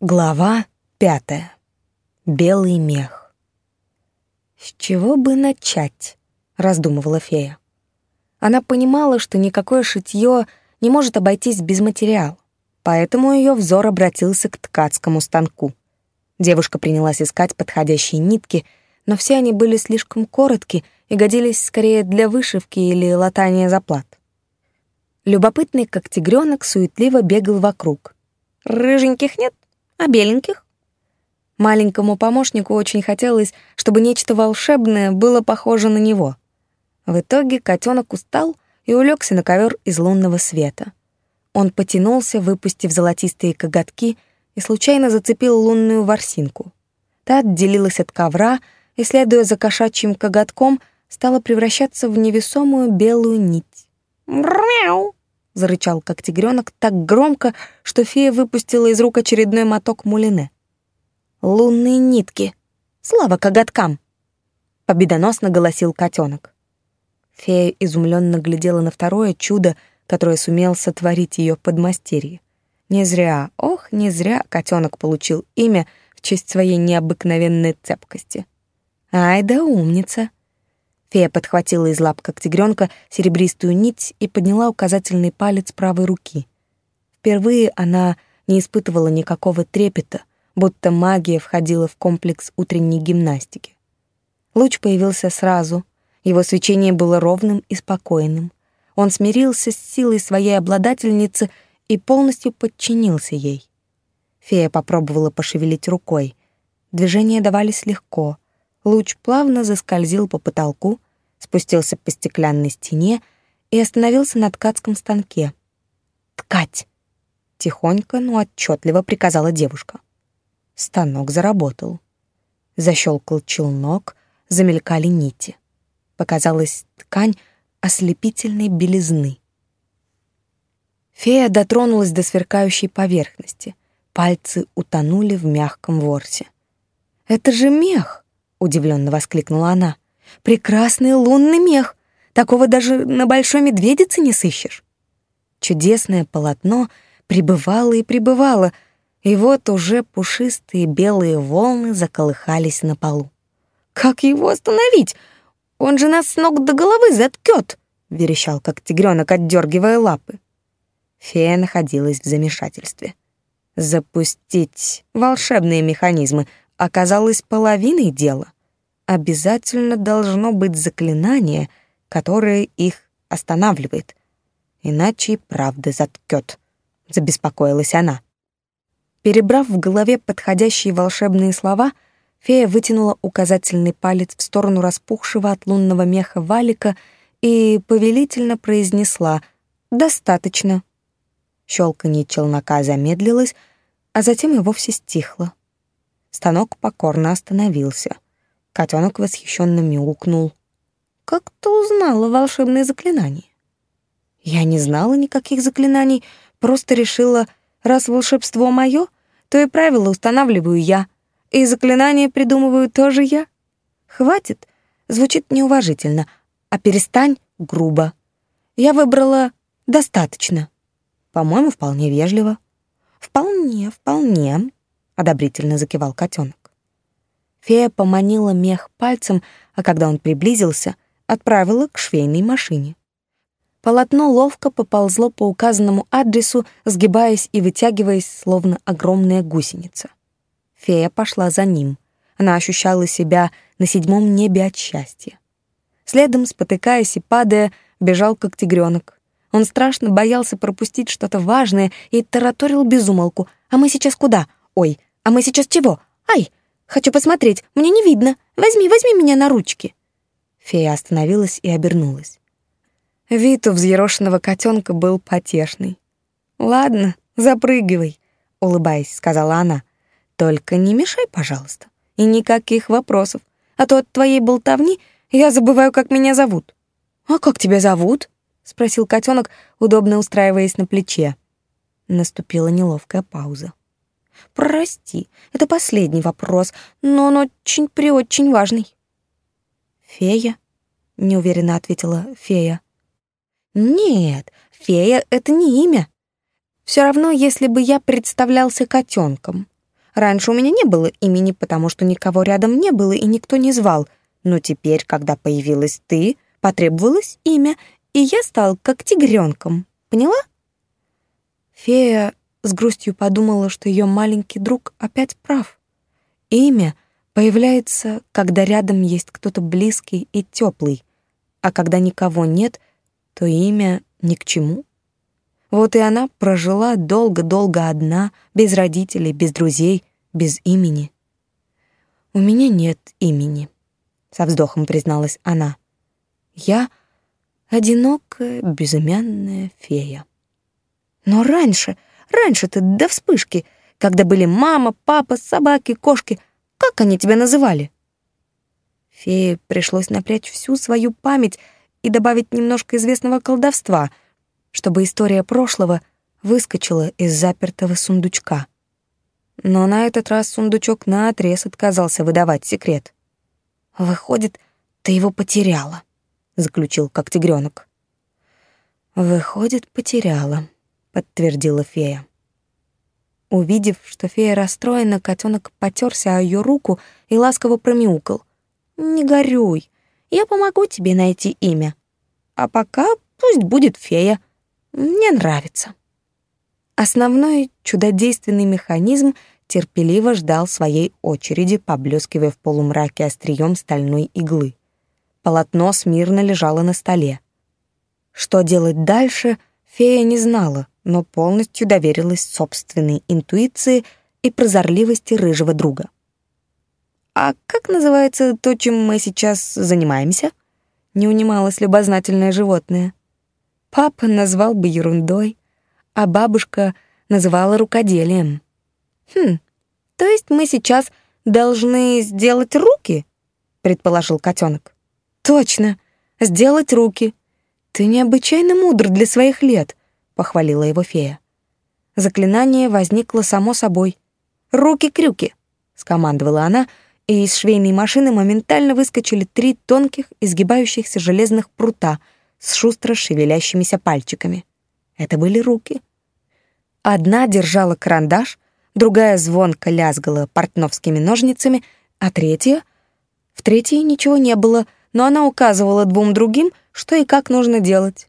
Глава пятая. Белый мех. «С чего бы начать?» — раздумывала фея. Она понимала, что никакое шитье не может обойтись без материала, поэтому ее взор обратился к ткацкому станку. Девушка принялась искать подходящие нитки, но все они были слишком коротки и годились скорее для вышивки или латания заплат. Любопытный, как тигренок, суетливо бегал вокруг. «Рыженьких нет?» А беленьких? Маленькому помощнику очень хотелось, чтобы нечто волшебное было похоже на него. В итоге котенок устал и улегся на ковер из лунного света. Он потянулся, выпустив золотистые коготки, и случайно зацепил лунную ворсинку. Та отделилась от ковра и, следуя за кошачьим коготком, стала превращаться в невесомую белую нить. «Мяу!» Зарычал как тигренок так громко, что фея выпустила из рук очередной моток мулине. «Лунные нитки! Слава коготкам!» Победоносно голосил котенок. Фея изумленно глядела на второе чудо, которое сумел сотворить ее подмастерье. Не зря, ох, не зря котенок получил имя в честь своей необыкновенной цепкости. Ай да умница! Фея подхватила из лап как тигренка серебристую нить и подняла указательный палец правой руки. Впервые она не испытывала никакого трепета, будто магия входила в комплекс утренней гимнастики. Луч появился сразу, его свечение было ровным и спокойным. Он смирился с силой своей обладательницы и полностью подчинился ей. Фея попробовала пошевелить рукой. Движения давались легко — Луч плавно заскользил по потолку, спустился по стеклянной стене и остановился на ткацком станке. «Ткать!» — тихонько, но отчетливо приказала девушка. Станок заработал. Защелкал челнок, замелькали нити. Показалась ткань ослепительной белизны. Фея дотронулась до сверкающей поверхности. Пальцы утонули в мягком ворсе. «Это же мех!» — удивленно воскликнула она. «Прекрасный лунный мех! Такого даже на большой медведице не сыщешь!» Чудесное полотно прибывало и прибывало, и вот уже пушистые белые волны заколыхались на полу. «Как его остановить? Он же нас с ног до головы заткет!» — верещал, как тигренок, отдергивая лапы. Фея находилась в замешательстве. Запустить волшебные механизмы оказалось половиной дела. Обязательно должно быть заклинание, которое их останавливает. Иначе и правда заткет, забеспокоилась она. Перебрав в голове подходящие волшебные слова, фея вытянула указательный палец в сторону распухшего от лунного меха валика и повелительно произнесла «Достаточно». Щелканье челнока замедлилось, а затем и вовсе стихло. Станок покорно остановился. Котенок восхищенно мяукнул. «Как ты узнала волшебные заклинания?» «Я не знала никаких заклинаний, просто решила, раз волшебство мое, то и правила устанавливаю я, и заклинания придумываю тоже я. Хватит, звучит неуважительно, а перестань — грубо. Я выбрала «достаточно». По-моему, вполне вежливо. «Вполне, вполне», одобрительно закивал котенок. Фея поманила мех пальцем, а когда он приблизился, отправила к швейной машине. Полотно ловко поползло по указанному адресу, сгибаясь и вытягиваясь, словно огромная гусеница. Фея пошла за ним. Она ощущала себя на седьмом небе от счастья. Следом, спотыкаясь и падая, бежал как тигренок. Он страшно боялся пропустить что-то важное и тараторил безумолку. «А мы сейчас куда? Ой, а мы сейчас чего? Ай, хочу посмотреть, мне не видно. Возьми, возьми меня на ручки. Фея остановилась и обернулась. Вид у взъерошенного котенка был потешный. «Ладно, запрыгивай», — улыбаясь, сказала она. «Только не мешай, пожалуйста, и никаких вопросов, а то от твоей болтовни я забываю, как меня зовут». «А как тебя зовут?» — спросил котенок, удобно устраиваясь на плече. Наступила неловкая пауза. Прости, это последний вопрос, но он очень-преочень важный. Фея? Неуверенно ответила фея. Нет, фея — это не имя. Все равно, если бы я представлялся котенком. Раньше у меня не было имени, потому что никого рядом не было и никто не звал. Но теперь, когда появилась ты, потребовалось имя, и я стал как тигренком. Поняла? Фея с грустью подумала, что ее маленький друг опять прав. Имя появляется, когда рядом есть кто-то близкий и теплый, а когда никого нет, то имя ни к чему. Вот и она прожила долго-долго одна, без родителей, без друзей, без имени. «У меня нет имени», — со вздохом призналась она. «Я одинокая, безымянная фея». «Но раньше, раньше-то до вспышки, когда были мама, папа, собаки, кошки, как они тебя называли?» Фее пришлось напрячь всю свою память и добавить немножко известного колдовства, чтобы история прошлого выскочила из запертого сундучка. Но на этот раз сундучок наотрез отказался выдавать секрет. «Выходит, ты его потеряла», — заключил как тигренок. «Выходит, потеряла», — подтвердила фея. Увидев, что фея расстроена, котенок потерся о ее руку и ласково промяукал. «Не горюй, я помогу тебе найти имя. А пока пусть будет фея. Мне нравится». Основной чудодейственный механизм терпеливо ждал своей очереди, поблескивая в полумраке острием стальной иглы. Полотно смирно лежало на столе. Что делать дальше, фея не знала, но полностью доверилась собственной интуиции и прозорливости рыжего друга. «А как называется то, чем мы сейчас занимаемся?» — не унималось любознательное животное. Папа назвал бы ерундой, а бабушка называла рукоделием. «Хм, то есть мы сейчас должны сделать руки?» — предположил котенок. «Точно, сделать руки. Ты необычайно мудр для своих лет», — похвалила его фея. Заклинание возникло само собой. «Руки-крюки», — скомандовала она, и из швейной машины моментально выскочили три тонких, изгибающихся железных прута с шустро шевелящимися пальчиками. Это были руки. Одна держала карандаш, другая звонко лязгала портновскими ножницами, а третья... В третьей ничего не было, но она указывала двум другим, что и как нужно делать.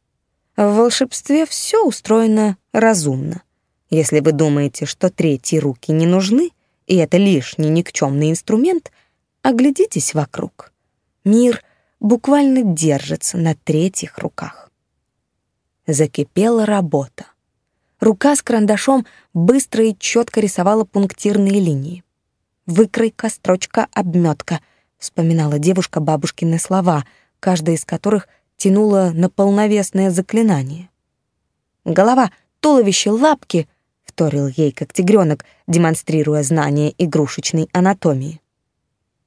В волшебстве все устроено разумно. Если вы думаете, что третьи руки не нужны, и это лишний никчемный инструмент, оглядитесь вокруг. Мир буквально держится на третьих руках. Закипела работа. Рука с карандашом быстро и четко рисовала пунктирные линии. «Выкройка, строчка, обметка», — вспоминала девушка бабушкины слова, каждая из которых тянула на полновесное заклинание. «Голова, туловище, лапки», — вторил ей как тигренок, демонстрируя знание игрушечной анатомии.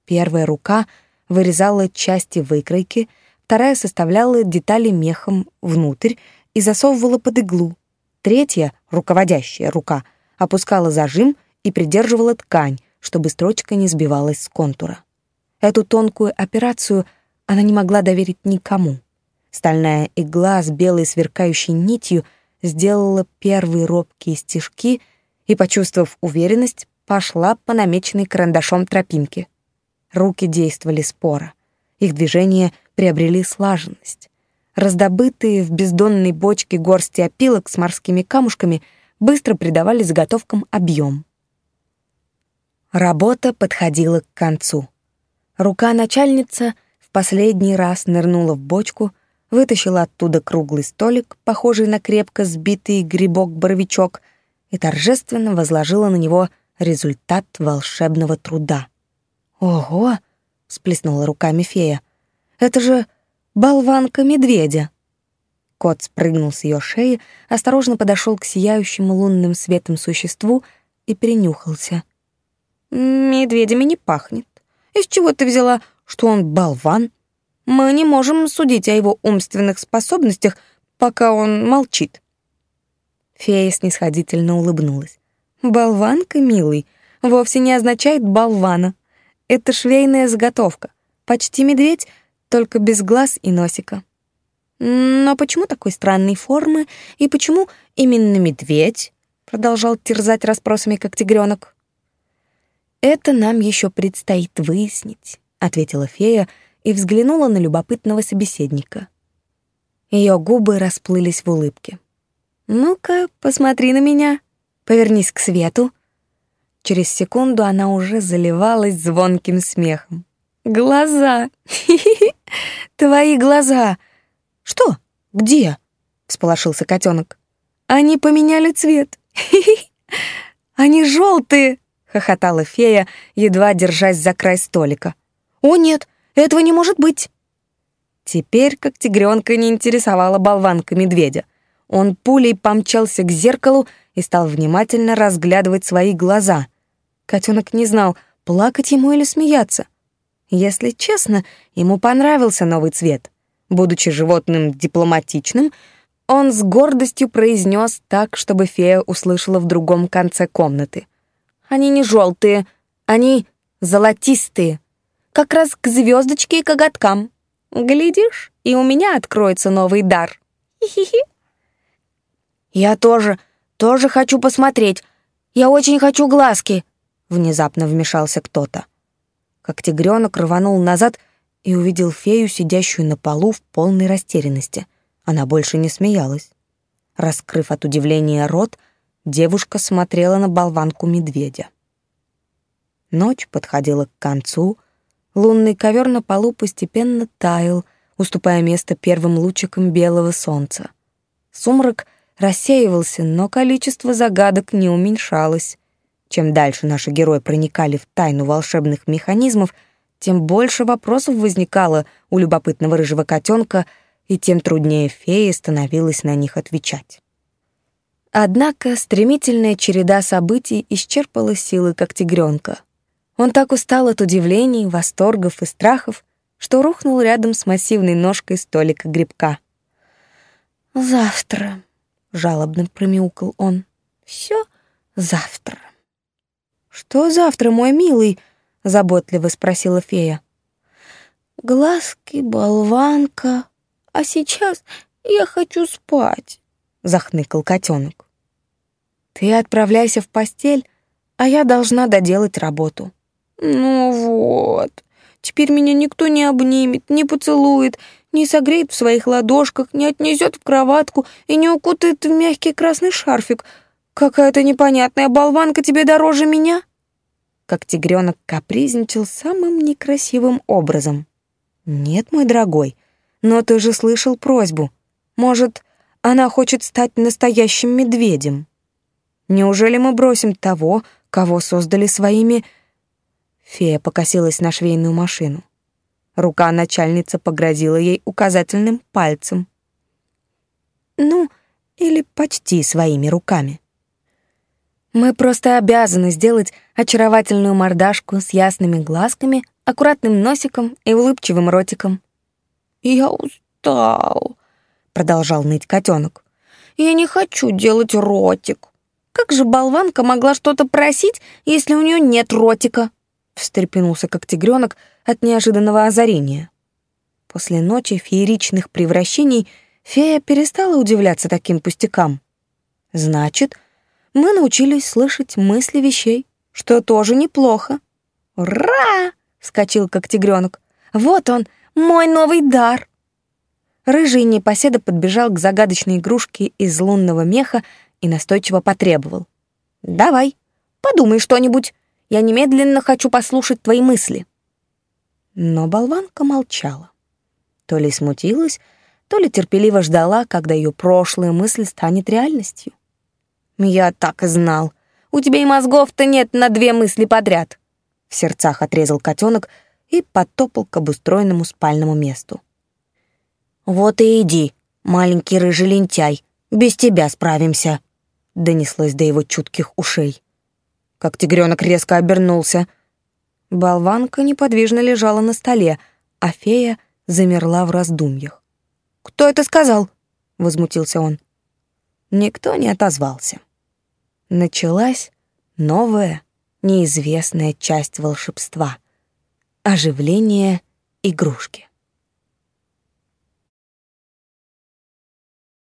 Первая рука вырезала части выкройки, вторая составляла детали мехом внутрь и засовывала под иглу, Третья, руководящая рука, опускала зажим и придерживала ткань, чтобы строчка не сбивалась с контура. Эту тонкую операцию она не могла доверить никому. Стальная игла с белой сверкающей нитью сделала первые робкие стежки и, почувствовав уверенность, пошла по намеченной карандашом тропинке. Руки действовали споро. Их движения приобрели слаженность. Раздобытые в бездонной бочке горсти опилок с морскими камушками быстро придавали заготовкам объем. Работа подходила к концу. Рука начальница в последний раз нырнула в бочку, вытащила оттуда круглый столик, похожий на крепко сбитый грибок-боровичок, и торжественно возложила на него результат волшебного труда. «Ого!» — сплеснула руками фея. «Это же болванка медведя. Кот спрыгнул с ее шеи, осторожно подошел к сияющему лунным светом существу и перенюхался. «Медведями не пахнет. Из чего ты взяла, что он болван? Мы не можем судить о его умственных способностях, пока он молчит». Фея снисходительно улыбнулась. «Болванка, милый, вовсе не означает болвана. Это швейная заготовка. Почти медведь — только без глаз и носика. Но почему такой странной формы и почему именно медведь? Продолжал терзать расспросами, как тигренок. Это нам еще предстоит выяснить, ответила фея и взглянула на любопытного собеседника. Ее губы расплылись в улыбке. Ну-ка, посмотри на меня. Повернись к свету. Через секунду она уже заливалась звонким смехом. Глаза. Твои глаза. Что? Где? всполошился котенок. Они поменяли цвет. Они желтые, хохотала фея, едва держась за край столика. О нет, этого не может быть. Теперь как тигренка не интересовала болванка медведя. Он пулей помчался к зеркалу и стал внимательно разглядывать свои глаза. Котенок не знал, плакать ему или смеяться. Если честно, ему понравился новый цвет. Будучи животным дипломатичным, он с гордостью произнес так, чтобы фея услышала в другом конце комнаты. «Они не желтые, они золотистые, как раз к звездочке и коготкам. Глядишь, и у меня откроется новый дар. Хи-хи-хи». «Я тоже, тоже хочу посмотреть. Я очень хочу глазки», — внезапно вмешался кто-то. Как тигренок рванул назад и увидел фею, сидящую на полу в полной растерянности. Она больше не смеялась. Раскрыв от удивления рот, девушка смотрела на болванку медведя. Ночь подходила к концу, лунный ковер на полу постепенно таял, уступая место первым лучикам белого солнца. Сумрак рассеивался, но количество загадок не уменьшалось. Чем дальше наши герои проникали в тайну волшебных механизмов, тем больше вопросов возникало у любопытного рыжего котенка, и тем труднее фее становилось на них отвечать. Однако стремительная череда событий исчерпала силы как тигренка. Он так устал от удивлений, восторгов и страхов, что рухнул рядом с массивной ножкой столика грибка. «Завтра», — жалобно промяукал он, — «всё завтра». «Что завтра, мой милый?» — заботливо спросила фея. «Глазки, болванка, а сейчас я хочу спать», — захныкал котенок. «Ты отправляйся в постель, а я должна доделать работу». «Ну вот, теперь меня никто не обнимет, не поцелует, не согреет в своих ладошках, не отнесет в кроватку и не укутает в мягкий красный шарфик. Какая-то непонятная болванка тебе дороже меня?» Как тигренок капризничал самым некрасивым образом. «Нет, мой дорогой, но ты же слышал просьбу. Может, она хочет стать настоящим медведем? Неужели мы бросим того, кого создали своими...» Фея покосилась на швейную машину. Рука начальницы погрозила ей указательным пальцем. Ну, или почти своими руками. Мы просто обязаны сделать очаровательную мордашку с ясными глазками, аккуратным носиком и улыбчивым ротиком. «Я устал», — продолжал ныть котенок. «Я не хочу делать ротик. Как же болванка могла что-то просить, если у нее нет ротика?» Встрепенулся как тигренок от неожиданного озарения. После ночи фееричных превращений фея перестала удивляться таким пустякам. Значит, мы научились слышать мысли вещей, что тоже неплохо. «Ура!» — вскочил как тигренок. «Вот он, мой новый дар!» Рыжий непоседа подбежал к загадочной игрушке из лунного меха и настойчиво потребовал. «Давай, подумай что-нибудь. Я немедленно хочу послушать твои мысли». Но болванка молчала. То ли смутилась, то ли терпеливо ждала, когда ее прошлая мысль станет реальностью. «Я так и знал. У тебя и мозгов-то нет на две мысли подряд!» В сердцах отрезал котенок и потопал к обустроенному спальному месту. «Вот и иди, маленький рыжий лентяй, без тебя справимся», — донеслось до его чутких ушей как тигренок резко обернулся. Болванка неподвижно лежала на столе, а фея замерла в раздумьях. «Кто это сказал?» — возмутился он. Никто не отозвался. Началась новая, неизвестная часть волшебства — оживление игрушки.